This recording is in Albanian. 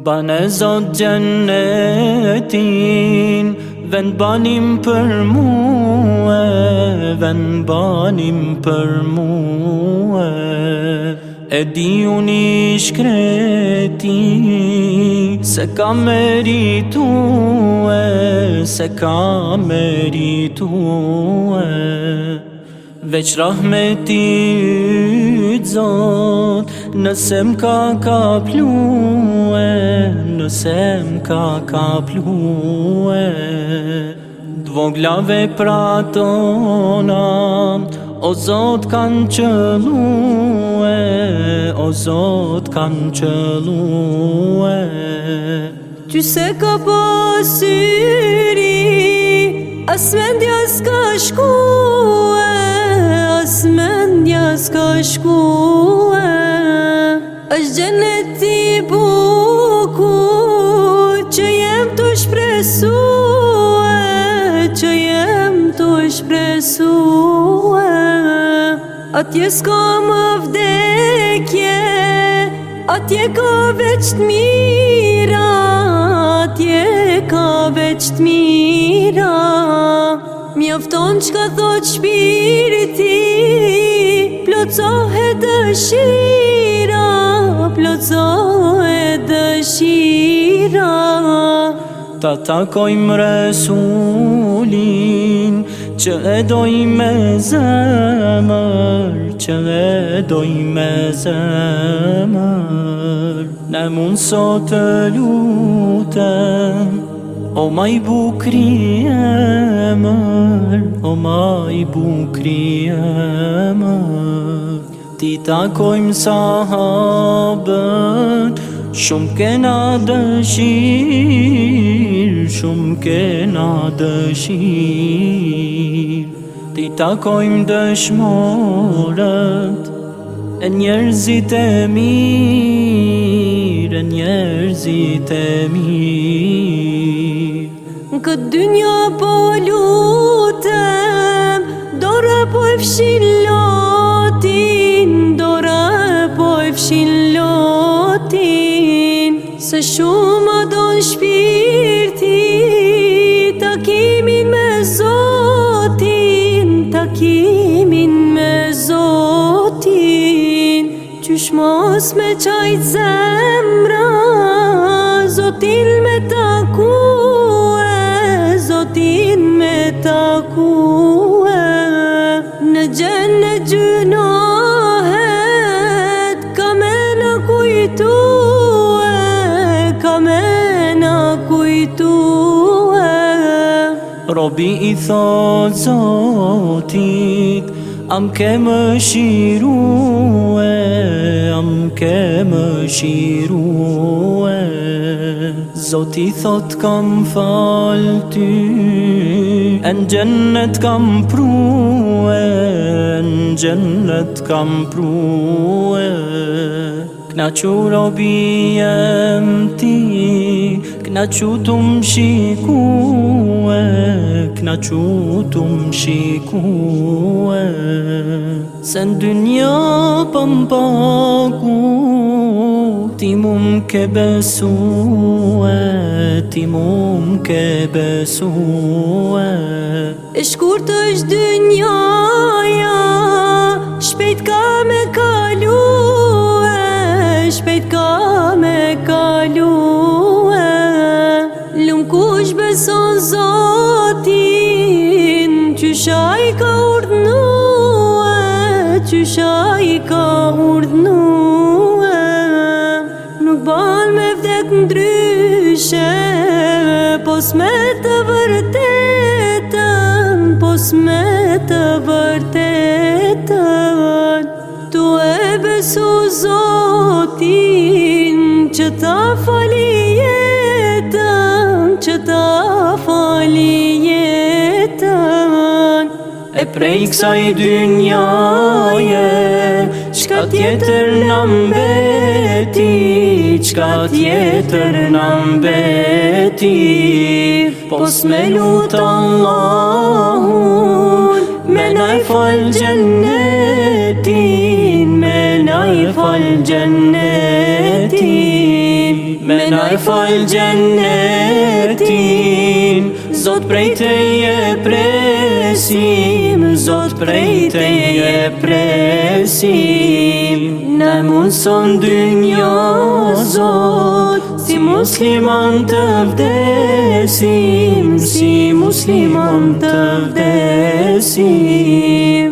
Bane zot gjennetin, ven banim për muë, ven banim për muë. E di unë i shkreti, se ka meritu e, se ka meritu e, veç rahmeti zot Nëse më ka ka pluhe Nëse më ka ka pluhe Dvoglave pra tona O zot kanë qëluhe O zot kanë qëluhe Ty se ka pasyri Asmendja s'ka shkue Asmendja s'ka shkue është gjenet t'i buku Që jem t'u shpresue Që jem t'u shpresue A t'je s'ka më vdekje A t'je ka veç t'mira A t'je ka veç t'mira Mjofton që ka thot shpiriti Plocohe dëshira, plocohe dëshira Ta takoj më resulin, që e doj me zemër Që e doj me zemër Ne mund sot të lutem, o maj bukri e mër ma i bukri e më Ti takojmë sahabën Shumë kena dëshirë Shumë kena dëshirë Ti takojmë dëshmorët E njerëzit e mirë, e njerëzit e mirë Në këtë dy një po lutë po lotin Dora po lotin Se shumë adon shpirti Takimin me zotin Takimin me zotin Qysh mos me qajt zemrë robi i thot zotit Am ke më shirue, am ke më Zoti thot kam fal ty Në gjennet kam prue, në gjennet kam prue Kna që robi jem ti Këna që të më shikue Këna që të më shikue Se në dy një për më paku Ti mu më ke besue Ti mu më ke besue E shkur të është dy një Shpejt ka me kalu i ka urdhnue Nuk ban me vdek në dryshe Po s'me të vërtetën Po s'me të vërtetën Tu e besu zotin Që ta fali jetën Që ta fali jetën prej kësa i dynjaje Qka tjetër në mbeti, qka tjetër në mbeti Pos me lutë Allahun, me naj falë gjennetin Me naj falë gjennetin, me naj falë gjennetin Zot prej te je presin zot prej te je presim Në mund son dy njo zot Si musliman të vdesim Si musliman të vdesim